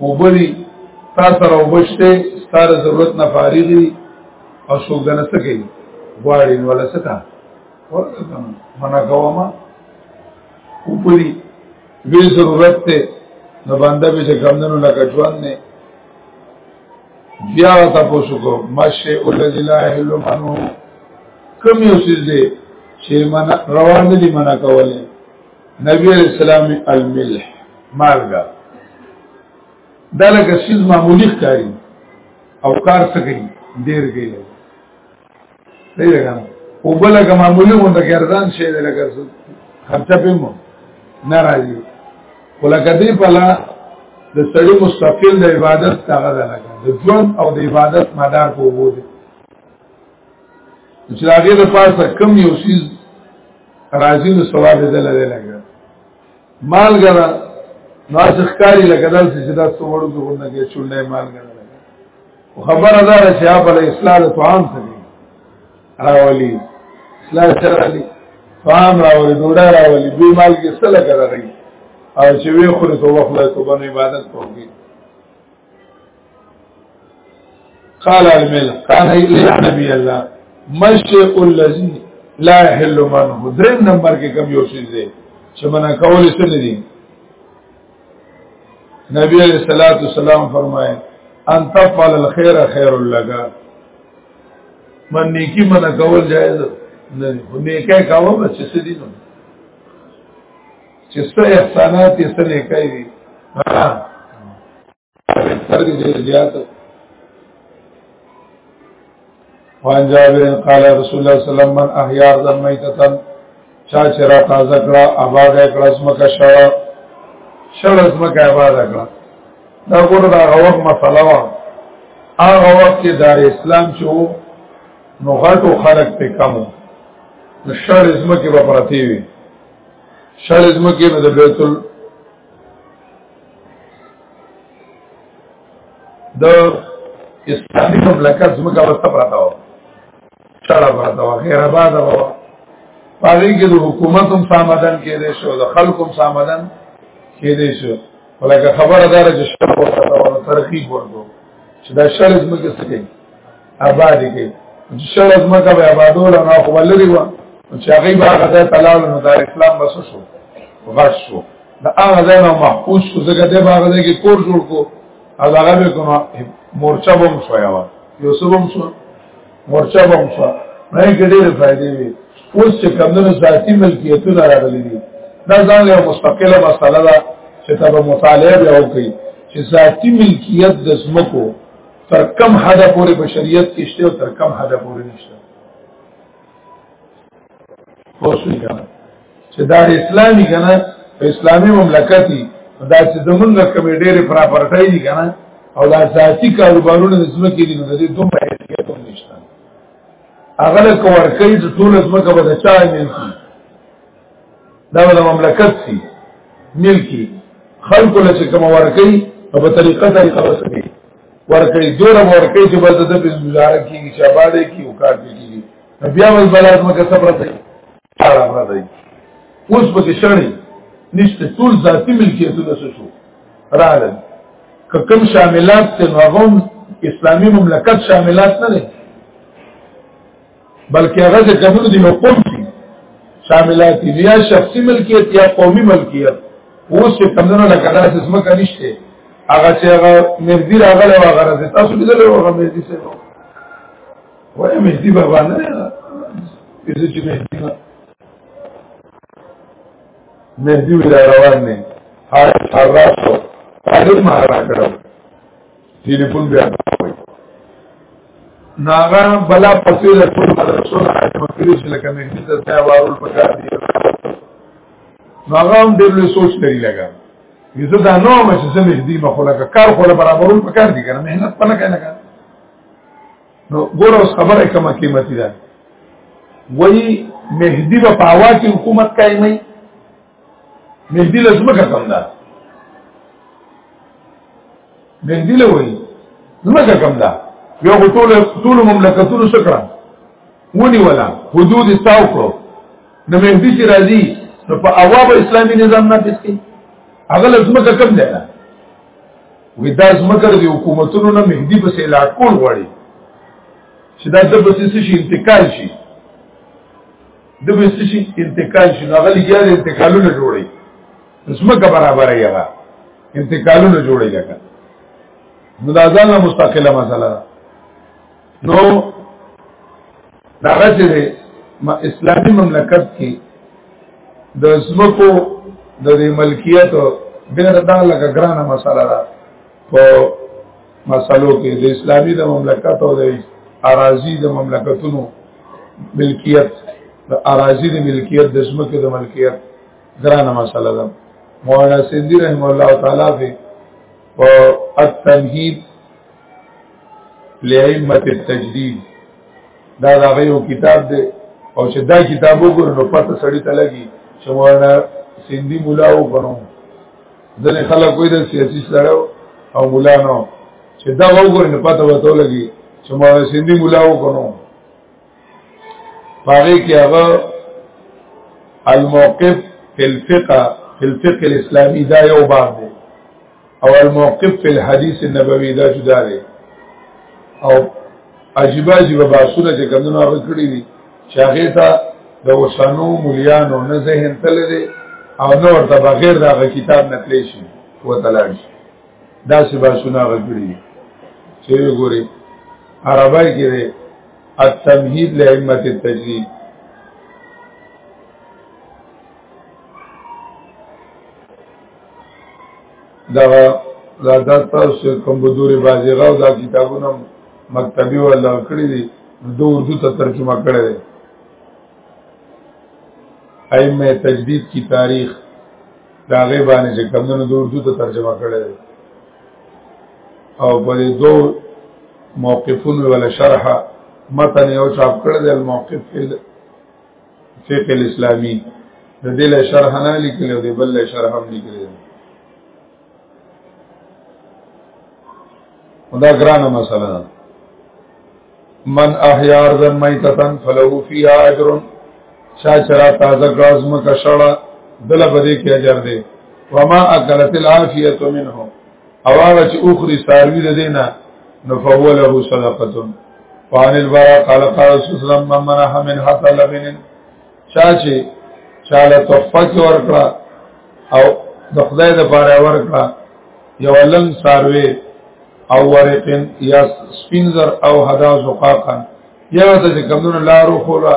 وبلی تا سره وبشته ستاره ضرورت نه فارغي او څوک دنه سکی غواړي نو ولا سکا ورته منا کوما وبلی وی ضرورت ته نو باندې به څنګه لکه ژوند نه بیا تاسو کو مشه الذی لا اله الا هو کم یو سیز دی چې من روان دي منا کوله نبی علیہ السلام الملح مالګه دا لکه سیز معمولی ښکاری او کار څه کوي ډیر کوي دی لګا او بل لکه معمولی غونډه ګردان شي دی لکه څه خرچه په مو ناراضي ولکه دی په لا د سړی مستقل د عبادت هغه ده لګا د ژوند او د عبادت مدار په وو دي چې هغه د پاسه کم یو سیز راځي نو ثواب دې لري لګا مالګرا نو ځخکاری لګا دل چې دا څومره دغه کې چولې مالګرا خبره ده چې هغه له اسلام ته عام څه دی راولي اسلام سره علي فهم راولي ډوډۍ راولي به مال کې څه لګا راغی او چې وی خوري تو وخت له تو باندې عبادت کوي قال المل قال الا نبي الله مشيء الذي لا يحل منه دریم نمبر کې کم یو شی دی چې منا کول څه نه دي نبی علیہ الصلوۃ والسلام فرمائے ان تفعل الخير خير لك من نیکی منا کول جائز نه نیکه کاوه بس څه دي نو چې څه احسانات یې څه نه کوي ها تر دې زیات وان جابر قال رسول الله صلی الله علیه وسلم من احیا ارض میتتا چا چې را تازه کړه آباد کړه اسمکه شړه شړه اسمکه آباد کړه دا ګور دا غوږ مسله وا هغه وخت کې دار اسلام چې وو نو غټو خلق په کمو نو شړ اسمکه به پرتی وي شړ زمکه نو د بیت ال د اسلامي مملکت زمکه وسته پراته و شړ پراته و غیر آباد و پاره کې د حکومت هم سامدن کې دي شو د خلکو هم سامدن کې دي شو ولکه خبره دار چې شړ ورته ترخیب ورته چې دا شړ زمکه څه کوي آباد کې شل از مکه به آبادول نه خو ولري و چې هغه به هغه ځای تلال نو دار اسلام بس شو غټ شو دا هغه ځای نو محفوظ شو ځکه دې هغه ځای کې کور جوړ کو او هغه به کومه مورچه بم شو یا یو سبم شو مورچه بم شو نه کې ډېر فائدې وي اوس چې کمنو ذاتی ملکیتونه راغلي دي دا ځان له مستقله مسله ده چې تاسو مطالعه به وکړئ چې ذاتی ملکیت د زمکو تر کم حد پورې په شریعت کې شته او تر کم حد پورې نشته اوسوي کنه چې دا اسلامي کنه په اسلامي مملکت دی دا چې زمونږ کمې ډېرې پراپرټۍ دي کنه او دا ذاتي کاروبارونه د ځمکې دي نو د دې دومره حیثیت هم نشته هغه له کور کوي چې ټول ځمکه به د چا نه دا د مملکت سي ملکی خلق له چې کوم ورکی او په طریقه طریقه وسکي ورکی دور ورکی چې بس د په گزاره کیږي چې آباد کی او کار کیږي بیا ول بلاد مکه صبر ته چار افراد دی اوس په کې شړې نشته ټول ذاتی ملکیتونه شو راغلل که کوم شاملات ته هغه اسلامي مملکت شاملات نه دي بلکې هغه چې کوم دي نو قوم دي شاملات دي یا شخصي ملکیت یا قومي ملکیت اوس چې کمونه لکه دا اساس مکه نشته هغه چې هغه مردي راغله او هغه راځي تاسو دې له هغه مردي څه نو وای مردي بابا نه دې چې مردي نه مردي ولا روان نه هر هر راځو هغه ما راکړو ټلیفون بیا کوي ناغه بلا پسې له ټول رسول حاج مکري چې لکه مې دې ته سیوارول پکار دی ناغه هم ډېر له سوچ لري لګا یزه دا نو مې چې زمې دې مخه لکه کار خو برابرول پکار دی کنه مهنت پنه کنه کنه نو ګور اوس خبره کومه قیمتي ده وای مهدی په پاوا کې حکومت قائمه مهدی له زمکه کم ده مهدی له وایي زمکه کم ده یو ټول ټول مملکتونو سکړه ونی ولا حدود تاو کړو نو مهدی چې راځي نو په اواب اسلامي نظام نافذ کړي هغه له زمکه کم ده نه وې دا زمکه د حکومتونو نه مهدی په سیلا کول غواړي چې دا د بسیسي شي انتقال شي د وسشي انتقال شي نو غلي ګیا انتقالونه جوړي زمکه برابر یې هغه انتقالونه جوړي لکه نو دا ځانه مستقله مسله ده نو دا غته ما اسلامي مملکت کې د زمکو د ملکیت بیر دا لکه ګرانه مسله ده په مسلو کې د اسلامي د مملکت او د اراضي د مملکتونو ملکیت د اراضي د ملکیت د ځمکې د ملکیت ګرانه مسله ده مولانا سیندی رحم الله تعالی به او التمهید لائمه التجدید دا دا یو کتاب دی او چې دا کتاب وګورئ نو پته سړی ته لګي چې مولانا سیندی مولا وګورم ځنې خلک وایي د سیاسي سره او مولا نو چې دا وګورئ نه پته وته لګي چې ما سندي مولا وکړو پاره کې هغه الموقف فی الفقه فی الفقه الاسلامی دا یو باب دی او الموقف فی الحدیث النبوی دا جدا دی او عجیب عجیب باسونه چې کمونه هغه کړی دي چې هغه ته د وسانو مليانو نه ذهن تل دي او نو ورته بغیر دا کتاب نه تلی شي و تلل شي دا څه باسونه هغه کړی دي چې وګوري عربی کې دی التمهید لائمه التجرید دا دا دا تاسو کوم بدوري بازیغه دا کتابونه مکتبي ولا کړی دي دو اردو ته ترجمه کړی دی ائمه تجدید کی تاریخ دا غي باندې چې کمونو د اردو ته ترجمه کړی دی او په دې دو موقفون ولا شرح متن یو چاپ کړی دی الموقف فقه الاسلامي د دې له شرح نه لیکل او د بل له شرح هم لیکل دا ګرانه مسله ده من احیا ارضن میتتن فلو فی اجر چا چرا تازه غاز مکه شړه دله بده کې اجر دی وما اکلت العافیه منه او هغه چې اوخري ساروی د دینه نو فهو له صدقه فان البراء قال قال رسول الله من منح من حتى لبن چا چې چاله تحفه کې ورکړه او د خدای د پاره ورکړه یو لنګ ساروی او ورقن یا سپینزر او حدا زقاقا یا د کمونو لارو خولا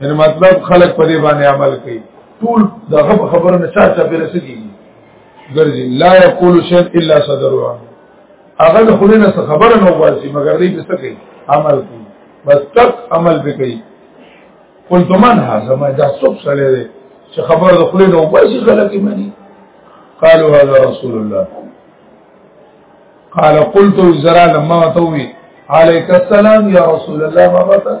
یعنی مطلب خلق په دې باندې عمل کوي ټول دغه خبره نه چا چا پیره سګي ګرځي لا یقول شیء الا صدروا هغه د خلینو څخه خبره نه واسي مګر دې څه کوي عمل کوي بس تک عمل به کوي قلت من هذا ما دا څوک سره دی چې خبره د خلینو واسي خلک یې مني قالوا هذا رسول الله قال قلت زرا لما توي عليك السلام يا رسول الله ما بتا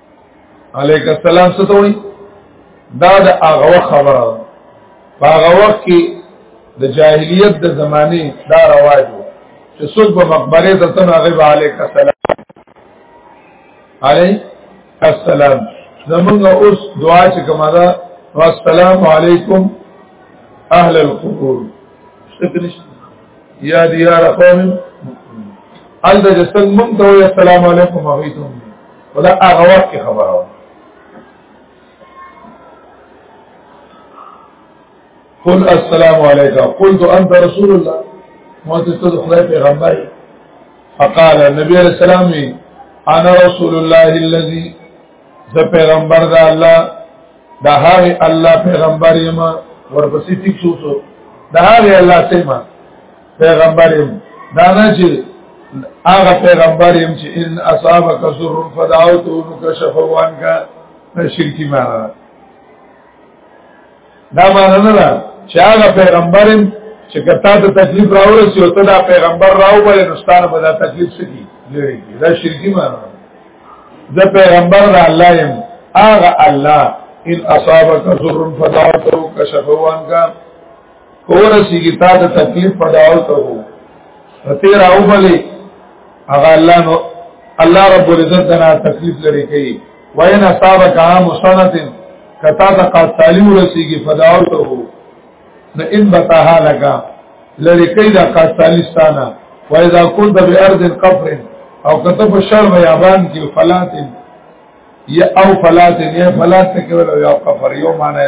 علیک السلام ستوي دا د هغه خبره ده په هغه وخت کې د جاهلیت د زمانه دا رواج و چې څوک په مقبره ته تنه غیب علیک السلام علیک السلام زمونږ اوس دعا چې کومه ده والسلام علیکم اهل القبور ستنش یا دیار قوم ال د جسنګ مونږ ته السلام علیکم هغه ته ولا هغه وخت کې خبره وه قل السلام عليك قلت انت رسول الله موت استاذ خدای پیغمبر فقال النبي عليه السلام انا رسول الله الذي ذا پیغمبر دا الله دا هغه الله پیغمبر یما ورپسې تک شو دا هغه الله سیمه پیغمبر يم دا نه چې هغه پیغمبر يم چې ان اصابک سر فدعوت وکشف عنك شرکی معنا دا معنا نه ده چې هغه پیغمبر يم چې کتا ته تکلیف راوړي او ته دا پیغمبر راو بل نستانه به دا تکلیف سکی لري دا شرکی معنا ده پیغمبر دا الله يم هغه الله ان اصابک سر فدعوت وکشف عنك کورسی کی تا ته تکلیف پداو ته وو تیر او بلی هغه الله نو الله رب العزت دنا تکلیف لري کوي وین اصحاب کام سنت کتا تا قاتلی ورسی کی پداو ته وو نه ان بتاها لگا لری کوي دا قاتلیستانه و اذا كنت بارض قفر او کته په شر بیابان کې فلات یا او فلات یا فلات کې ولا یا قفر یو معنی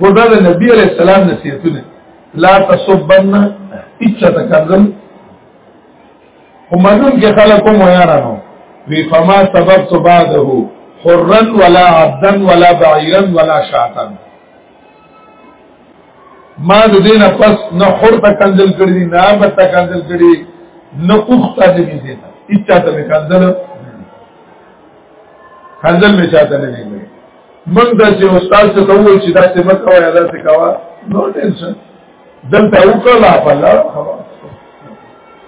ودا د نبی علیہ السلام نصیحتونه لا تصبن اچا تکذب ومنون کې خلکو مو یارانو وی فما سبب تو بعده حرا ولا عبدا ولا بعيرا ولا شاتا ما د دینه پس نه حر ته کنزل کړی نه عبد ته کنزل کړی نه اوخته دې دې اچا ته کنزل کنزل می چاته نه دی موږ د چې استاد څه ته وایي چې دا څه مت کوي دا څه کوي نو ټینشن دلته وکړه په لار خبر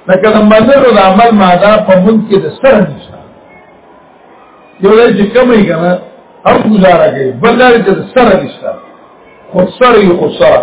لکه د منظر د عمل ماده په موږ کې د سر نشه یو لږ کمې کنه هم گزاره کوي بل لري چې سر نشه خو سر یو خو سره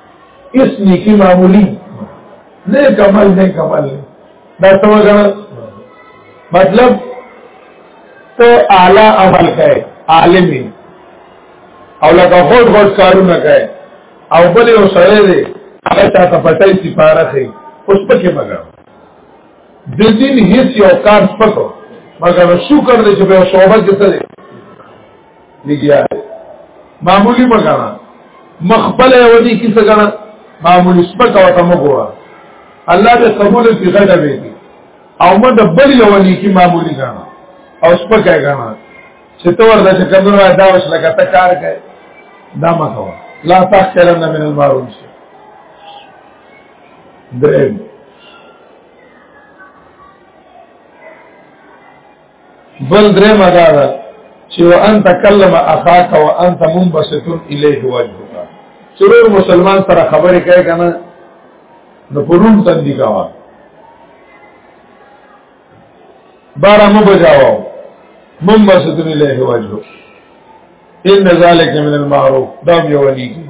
اس نیکی معمولی نیک عمل نیک عمل دا څه وګڼه مطلب ته اعلی عمل کوي عالمي او لکه هوټ هوټ کارونه کوي او بل یو سره دی هغه تا ته پټای سی پارخي اوس پکې مګا د دین هیڅ یو کار پکو مګر شکر دې چې په صحبت کې څه لګیا معمولی مګانا مخبل ودی کی څنګه معمولی سپک او تم وګورا الله دې قبول کی غدا به دي او ما د بل یو ونی کی معمولی غانا او سپک غانا چې تو ورته چې کمنو دا وش لګا ته کار کوي دا ما کوا لا تخلن من المعروف درېم بل درې مدا ده چې وان تکلم اخاک وانت منبسط الیه وجهک چرور مسلمان سره خبرې کوي کنه نو پرون تندې کاوه بارا مو بجاو مم بسدن الیه وجهو ان ذالک من المعروف دا یو نیکی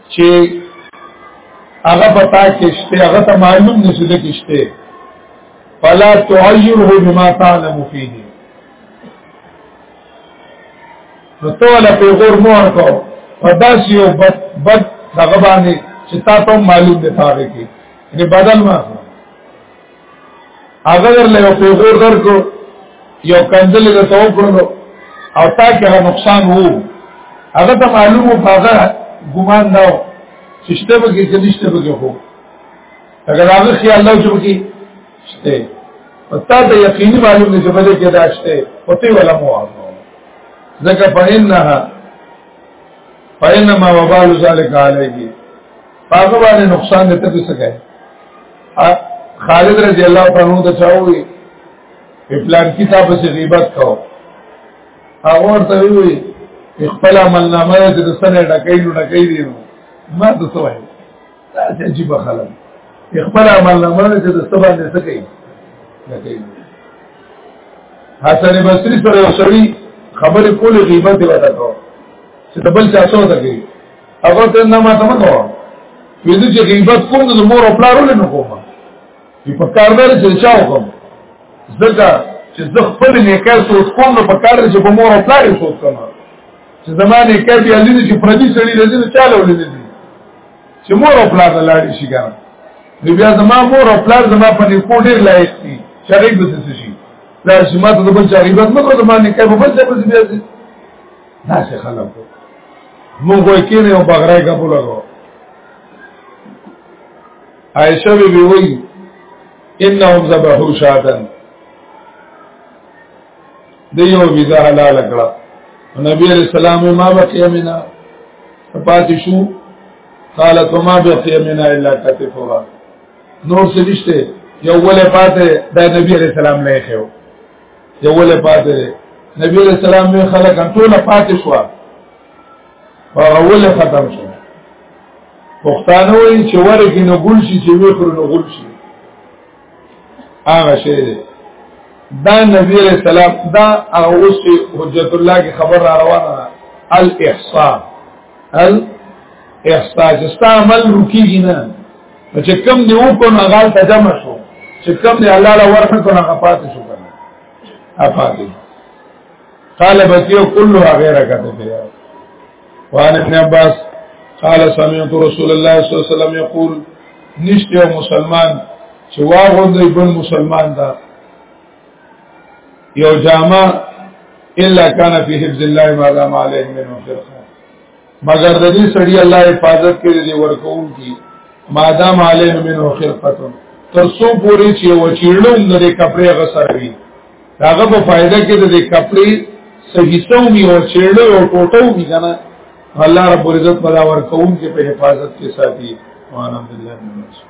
چې هغه پتا کې شته هغه ته معلوم نشي د کې شته فلا تعيره بما تعلم فيه نو ټول په غور مور کو پداس یو بد بد دغه باندې چې تا ته معلوم دی تاغه کې یعنی بدل ما هغه ورله یو پیغور درکو یو کنزل له تو کړو او تا کې هغه نقصان وو هغه ته معلومه هغه ګمان نه و چې شته به کې کنيشته به کې هو اگر هغه خیال نه وځو کې شته او تا ته یقیني معلوم نه چې بده کې داشته او ته ولا مو ځکه په انها فإنما وبال ذلك عليه هغه باندې نقصان دې ته څه کوي خالد رضی الله عنه ته چاوي په پلان کې تاسو څه غیبت کاو هغه ورته وی خپل عمل نامه دې د سره ډکې نو ډکې دی ما ته څه وایي دا عجیب خلک خپل عمل نامه دې د سبا دې څه کوي ډکې حسن بصری سره یو سړی خبرې کولې غیبت وته کو چې دبل چا څو ته کوي هغه ته نه ما ته مګو ویل چې غیبت کوم د مور او پلارو نه کوم چې په کار دار چې چا وکم ځکه چې زه خپل نه کار سوچ کوم نو په کار چې په مور او پلارو سوچ کوم چې زمانه کې بیا لید چې پردي سړي لید نه چاله ولید چې مور او پلار لاړ شي ګره نو بیا زما مور او پلار زما په دې کوډیر لایق دي چې غیبت څه شي دا چې ما ته د بل چا غیبت مکو زمانه کې په بل څه بیا دا څه خلک موږ وای کینه او بغرای کا په لګو عائشہ بی بی وی انهم ذبحوا شاتن دیو ویزا حلال کړه نبی علیہ السلام ما بقی منا پاتې شو قالت ما بقی منا الا کتفها نور څه نشته یو ولې پاتې د نبی علیہ السلام نه خېو یو ولې پاتې دی نبی علیہ السلام یې خلک ټول پاتې شو هغه ولې ختم شو پښتانه وایي چې ورګي نو ګل شي چې وی خور نو ګل شي هغه شی دی دا نبی علیہ السلام دا هغه اوس حجت الله کی خبر را روانه ده الاحصاء الاحصاء چې ستا عمل رکیږي نه چې کم دی وکړو نه غال ته جمع شو چې کم دی الله له ورنه کو نه پاتې شو کنه افاتې قال بکیو كلها غیر کته دی وان ابن عباس قال سمعت رسول الله صلی الله علیه وسلم یقول نشته مسلمان چې واغوندې بل مسلمان دا یو جامه الا کان فی حفظ الله ما دام علیه من فرقه مگر د دې سړي الله حفاظت کړي دی ورکوم کی مادام عالم منو خلقتو تر سو پوری چې و چیړلوم د کپڑے غسروي هغه په فائدہ کې د کپڑے صحیح سو می او چیړلو او ټوټو می کنه الله رب عزت بلا ورکوم کې په حفاظت کې ساتي وانا بالله من الشیطان